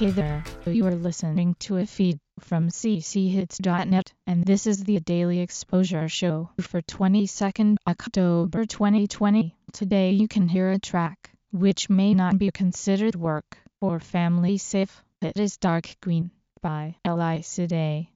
Hey there, you are listening to a feed from cchits.net, and this is the Daily Exposure Show for 22nd October 2020. Today you can hear a track, which may not be considered work or family safe. It is Dark Green by Elisa Day.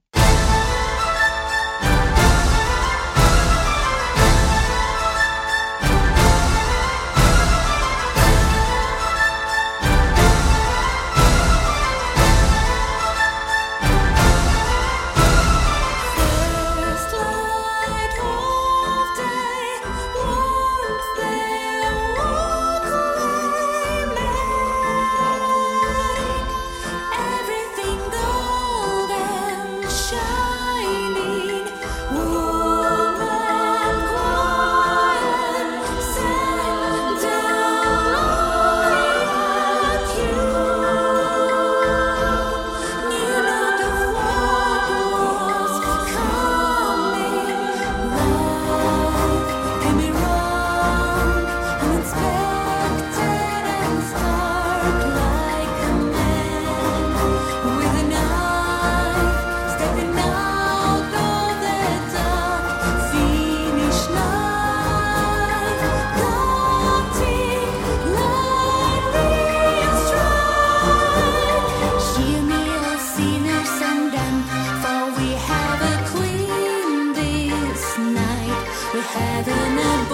gonna be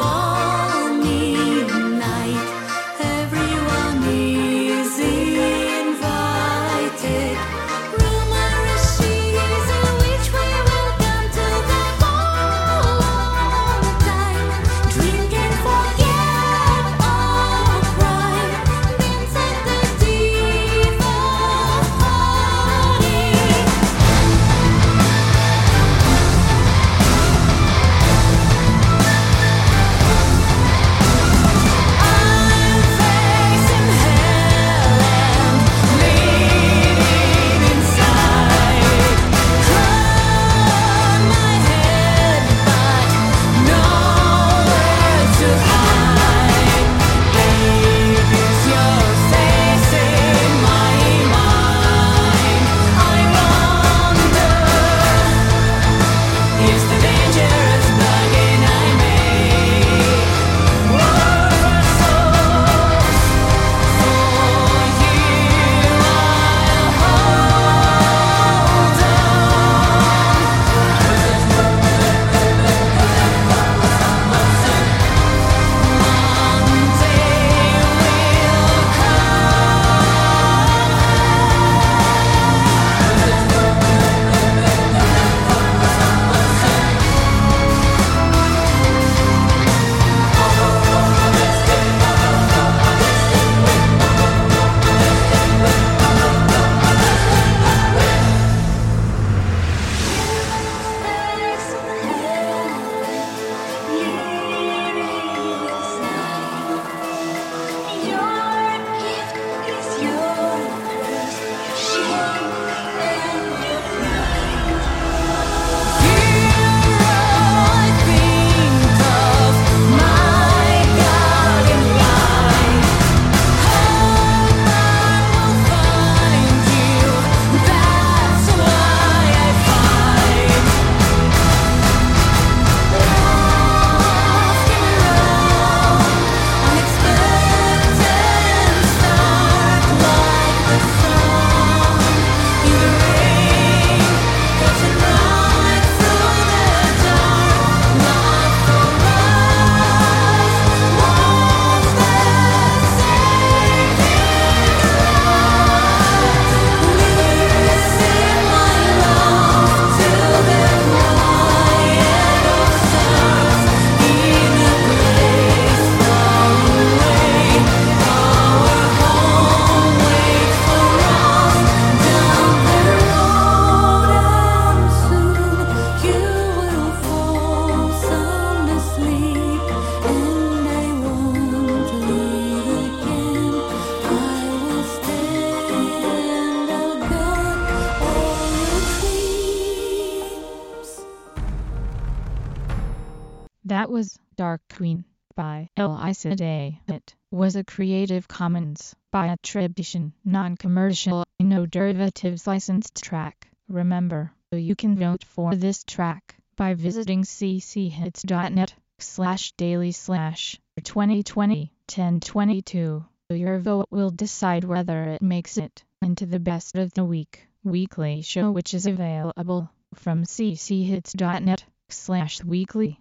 That was Dark Queen by Elisa Day. It was a Creative Commons by attribution, non-commercial, no derivatives licensed track. Remember, you can vote for this track by visiting cchits.net slash daily slash 2020 1022. Your vote will decide whether it makes it into the best of the week weekly show which is available from cchits.net slash weekly.